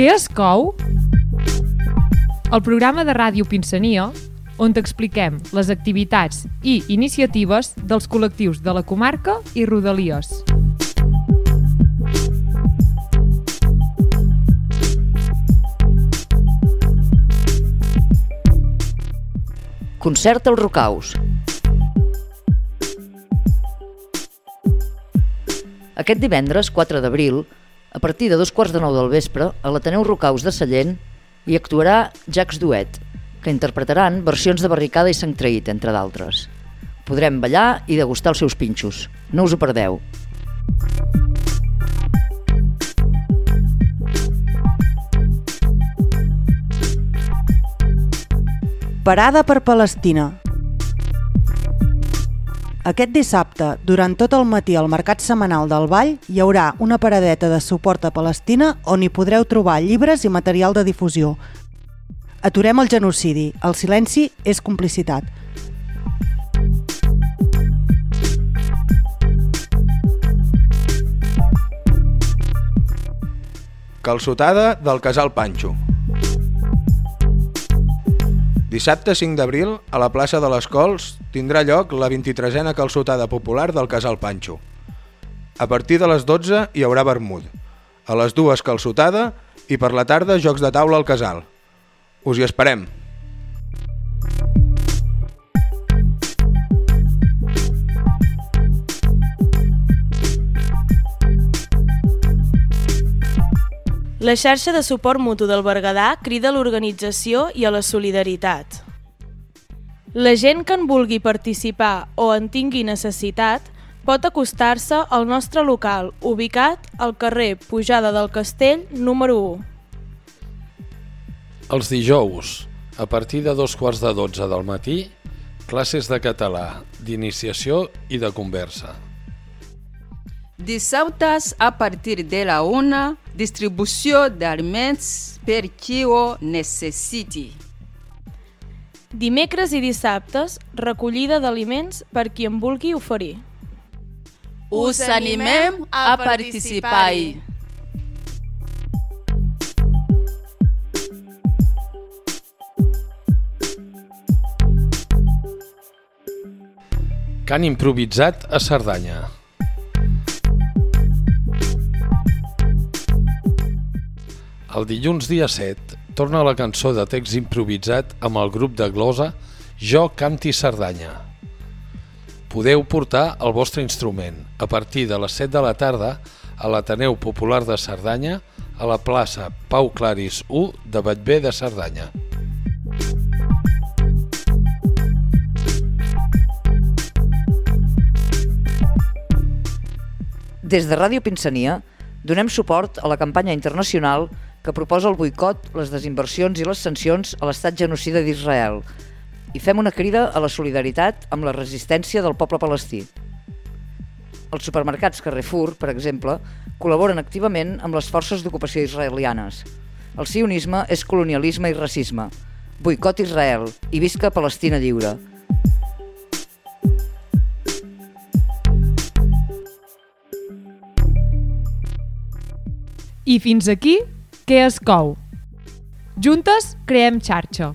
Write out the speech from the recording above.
Què es cou? El programa de ràdio Pinsania, on t'expliquem les activitats i iniciatives dels col·lectius de la comarca i Rodalies. Concert als Rocaus. Aquest divendres, 4 d'abril, a partir de dos quarts de nou del vespre, a l'Ateneu Rocaus de Sallent, hi actuarà Jax Duet, que interpretaran versions de Barricada i Sant Traït, entre d'altres. Podrem ballar i degustar els seus pinxos. No us ho perdeu. Parada per Palestina. Aquest dissabte, durant tot el matí al Mercat Setmanal del Vall, hi haurà una paradeta de suport a Palestina on hi podreu trobar llibres i material de difusió. Aturem el genocidi. El silenci és complicitat. Calçotada del Casal Panxo. Dissabte 5 d'abril, a la plaça de les Cols, tindrà lloc la 23a calçotada popular del Casal Panxo. A partir de les 12 hi haurà vermut. A les dues calçotada i per la tarda jocs de taula al casal. Us hi esperem! La xarxa de suport mutu del Berguedà crida a l'organització i a la solidaritat. La gent que en vulgui participar o en tingui necessitat pot acostar-se al nostre local, ubicat al carrer Pujada del Castell, número 1. Els dijous, a partir de dos quarts de dotze del matí, classes de català, d'iniciació i de conversa. Dissabtes, a partir de la una, distribució d'aliments per qui ho necessiti. Dimecres i dissabtes, recollida d'aliments per qui en vulgui oferir. Us animem a participar-hi. Cant improvisat a Cerdanya. El dilluns dia 7 torna la cançó de text improvisat amb el grup de glosa Jo canti Cerdanya. Podeu portar el vostre instrument a partir de les 7 de la tarda a l'Ateneu Popular de Cerdanya a la plaça Pau Claris 1 de Batbé de Cerdanya. Des de Ràdio Pinsania donem suport a la campanya internacional que proposa el boicot, les desinversions i les sancions a l'estat genocida d'Israel i fem una crida a la solidaritat amb la resistència del poble palestí. Els supermercats Carrefour, per exemple, col·laboren activament amb les forces d'ocupació israelianes. El sionisme és colonialisme i racisme. Boicot Israel i visca Palestina lliure. I fins aquí, què es cou? Juntes creem xarxa.